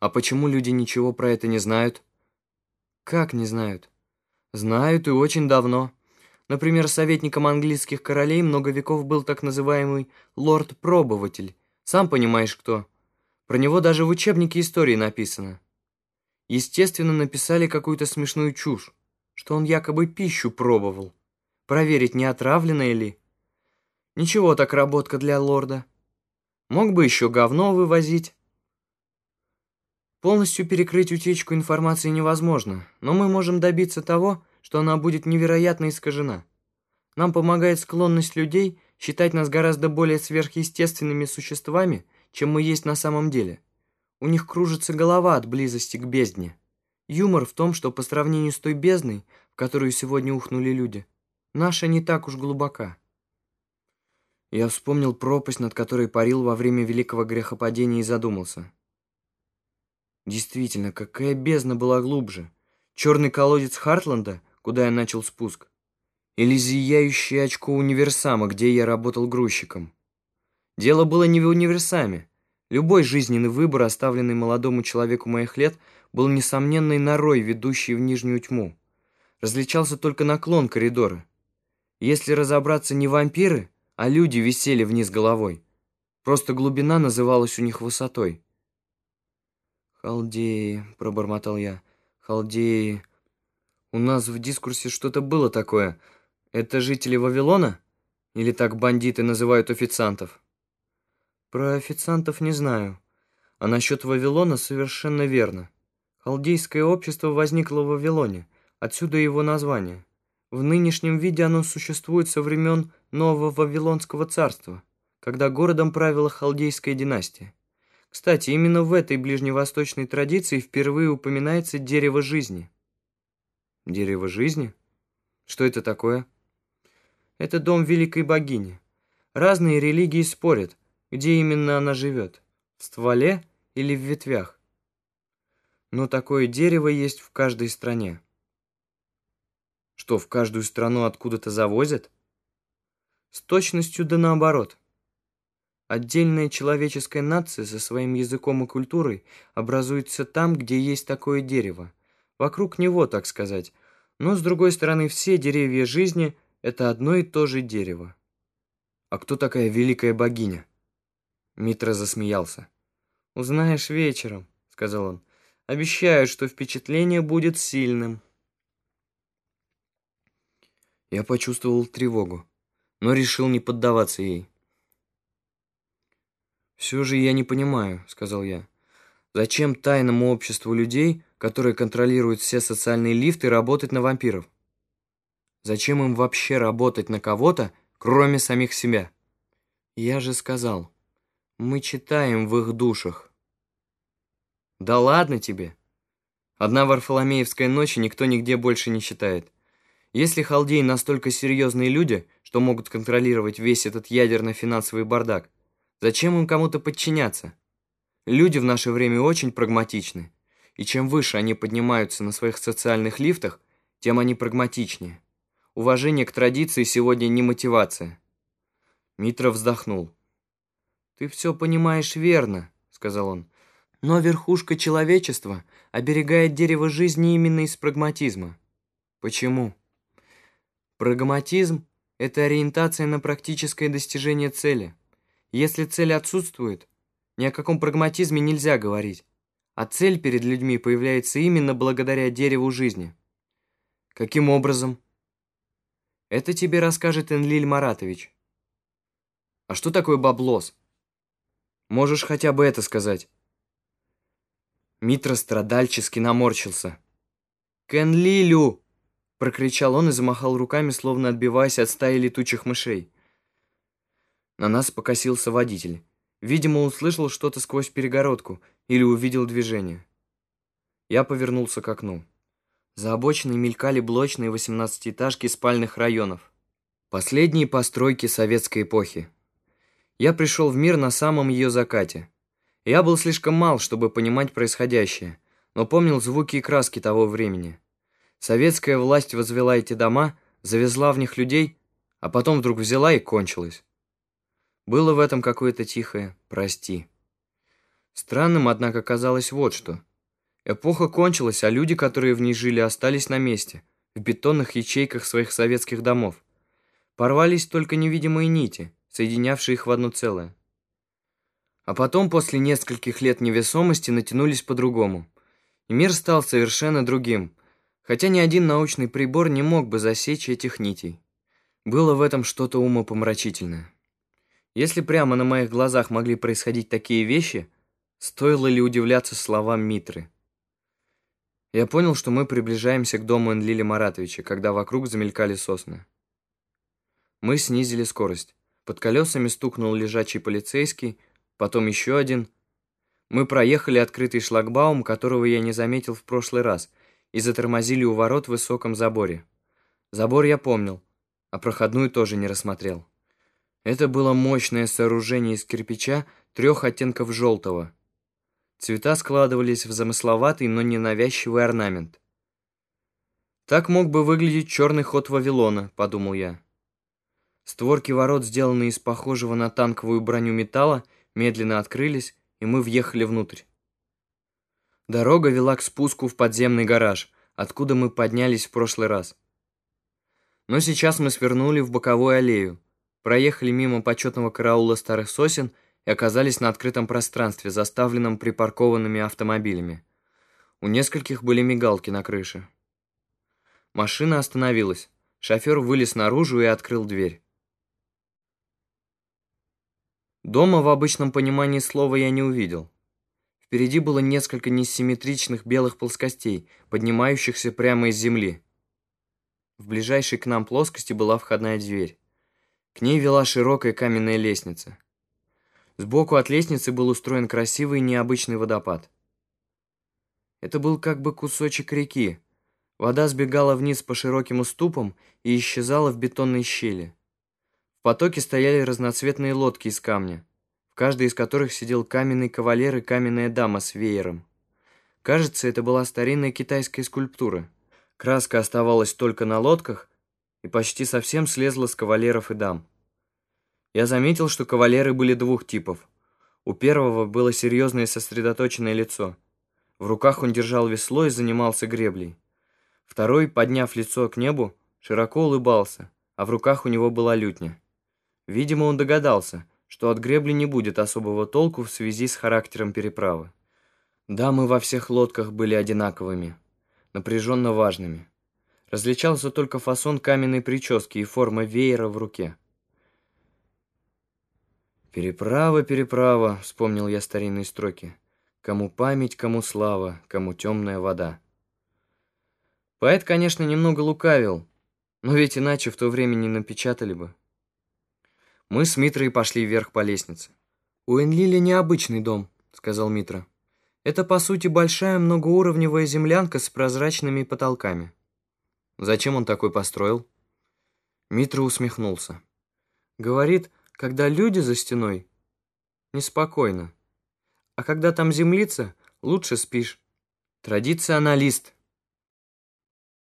А почему люди ничего про это не знают? Как не знают? Знают и очень давно. Например, советником английских королей много веков был так называемый лорд-пробователь. Сам понимаешь, кто. Про него даже в учебнике истории написано. Естественно, написали какую-то смешную чушь, что он якобы пищу пробовал. Проверить, не отравленная ли. Ничего так работка для лорда. Мог бы еще говно вывозить. Полностью перекрыть утечку информации невозможно, но мы можем добиться того, что она будет невероятно искажена. Нам помогает склонность людей считать нас гораздо более сверхъестественными существами, чем мы есть на самом деле. У них кружится голова от близости к бездне. Юмор в том, что по сравнению с той бездной, в которую сегодня ухнули люди, наша не так уж глубока. Я вспомнил пропасть, над которой парил во время великого грехопадения и задумался. Действительно, какая бездна была глубже? Черный колодец Хартланда, куда я начал спуск? Или зияющее очко универсама, где я работал грузчиком? Дело было не в универсаме. Любой жизненный выбор, оставленный молодому человеку моих лет, был несомненной норой, ведущей в нижнюю тьму. Различался только наклон коридора. Если разобраться, не вампиры, а люди висели вниз головой. Просто глубина называлась у них высотой. «Халдеи», — пробормотал я, — «халдеи». У нас в дискурсе что-то было такое. Это жители Вавилона? Или так бандиты называют официантов? Про официантов не знаю. А насчет Вавилона совершенно верно. Халдейское общество возникло в Вавилоне, отсюда его название. В нынешнем виде оно существует со времен Нового Вавилонского царства, когда городом правила халдейская династия. Кстати, именно в этой ближневосточной традиции впервые упоминается дерево жизни. Дерево жизни? Что это такое? Это дом великой богини. Разные религии спорят, где именно она живет, в стволе или в ветвях. Но такое дерево есть в каждой стране. Что, в каждую страну откуда-то завозят? С точностью да наоборот. Отдельная человеческая нация со своим языком и культурой образуется там, где есть такое дерево. Вокруг него, так сказать. Но, с другой стороны, все деревья жизни — это одно и то же дерево. А кто такая великая богиня? Митра засмеялся. «Узнаешь вечером», — сказал он. «Обещаю, что впечатление будет сильным». Я почувствовал тревогу, но решил не поддаваться ей. «Все же я не понимаю», — сказал я. «Зачем тайному обществу людей, которые контролируют все социальные лифты, работать на вампиров? Зачем им вообще работать на кого-то, кроме самих себя?» «Я же сказал, мы читаем в их душах». «Да ладно тебе!» Одна Варфоломеевская ночь, никто нигде больше не читает. Если халдеи настолько серьезные люди, что могут контролировать весь этот ядерно-финансовый бардак, зачем им кому-то подчиняться? Люди в наше время очень прагматичны, и чем выше они поднимаются на своих социальных лифтах, тем они прагматичнее. Уважение к традиции сегодня не мотивация. Митра вздохнул. «Ты все понимаешь верно», — сказал он. «Но верхушка человечества оберегает дерево жизни именно из прагматизма. Почему?» Прагматизм – это ориентация на практическое достижение цели. Если цель отсутствует, ни о каком прагматизме нельзя говорить, а цель перед людьми появляется именно благодаря дереву жизни. Каким образом? Это тебе расскажет Энлиль Маратович. А что такое баблос? Можешь хотя бы это сказать. Митра страдальчески наморщился. «К Энлилю!» Прокричал он и замахал руками, словно отбиваясь от стаи летучих мышей. На нас покосился водитель. Видимо, услышал что-то сквозь перегородку или увидел движение. Я повернулся к окну. За обочиной мелькали блочные восемнадцатиэтажки спальных районов. Последние постройки советской эпохи. Я пришел в мир на самом ее закате. Я был слишком мал, чтобы понимать происходящее, но помнил звуки и краски того времени. Советская власть возвела эти дома, завезла в них людей, а потом вдруг взяла и кончилась. Было в этом какое-то тихое «прости». Странным, однако, казалось вот что. Эпоха кончилась, а люди, которые в ней жили, остались на месте, в бетонных ячейках своих советских домов. Порвались только невидимые нити, соединявшие их в одно целое. А потом, после нескольких лет невесомости, натянулись по-другому. И мир стал совершенно другим, хотя ни один научный прибор не мог бы засечь этих нитей. Было в этом что-то умопомрачительное. Если прямо на моих глазах могли происходить такие вещи, стоило ли удивляться словам Митры? Я понял, что мы приближаемся к дому Энлиля Маратовича, когда вокруг замелькали сосны. Мы снизили скорость. Под колесами стукнул лежачий полицейский, потом еще один. Мы проехали открытый шлагбаум, которого я не заметил в прошлый раз, и затормозили у ворот в высоком заборе. Забор я помнил, а проходную тоже не рассмотрел. Это было мощное сооружение из кирпича трех оттенков желтого. Цвета складывались в замысловатый, но ненавязчивый орнамент. «Так мог бы выглядеть черный ход Вавилона», — подумал я. Створки ворот, сделанные из похожего на танковую броню металла, медленно открылись, и мы въехали внутрь. Дорога вела к спуску в подземный гараж, откуда мы поднялись в прошлый раз. Но сейчас мы свернули в боковую аллею, проехали мимо почетного караула старых сосен и оказались на открытом пространстве, заставленном припаркованными автомобилями. У нескольких были мигалки на крыше. Машина остановилась. Шофер вылез наружу и открыл дверь. Дома в обычном понимании слова я не увидел. Впереди было несколько несимметричных белых плоскостей, поднимающихся прямо из земли. В ближайшей к нам плоскости была входная дверь. К ней вела широкая каменная лестница. Сбоку от лестницы был устроен красивый необычный водопад. Это был как бы кусочек реки. Вода сбегала вниз по широким уступам и исчезала в бетонной щели. В потоке стояли разноцветные лодки из камня, в каждой из которых сидел каменный кавалер и каменная дама с веером. Кажется, это была старинная китайская скульптура. Краска оставалась только на лодках, и почти совсем слезла с кавалеров и дам. Я заметил, что кавалеры были двух типов. У первого было серьезное сосредоточенное лицо. В руках он держал весло и занимался греблей. Второй, подняв лицо к небу, широко улыбался, а в руках у него была лютня. Видимо, он догадался, что от гребли не будет особого толку в связи с характером переправы. Дамы во всех лодках были одинаковыми, напряженно важными. Различался только фасон каменной прически и форма веера в руке. «Переправа, переправа», — вспомнил я старинные строки. «Кому память, кому слава, кому темная вода». Поэт, конечно, немного лукавил, но ведь иначе в то время не напечатали бы. Мы с Митрой пошли вверх по лестнице. «У Энлиля необычный дом», — сказал Митра. «Это, по сути, большая многоуровневая землянка с прозрачными потолками». Зачем он такой построил?» Митра усмехнулся. «Говорит, когда люди за стеной, неспокойно. А когда там землица, лучше спишь. Традиционалист»,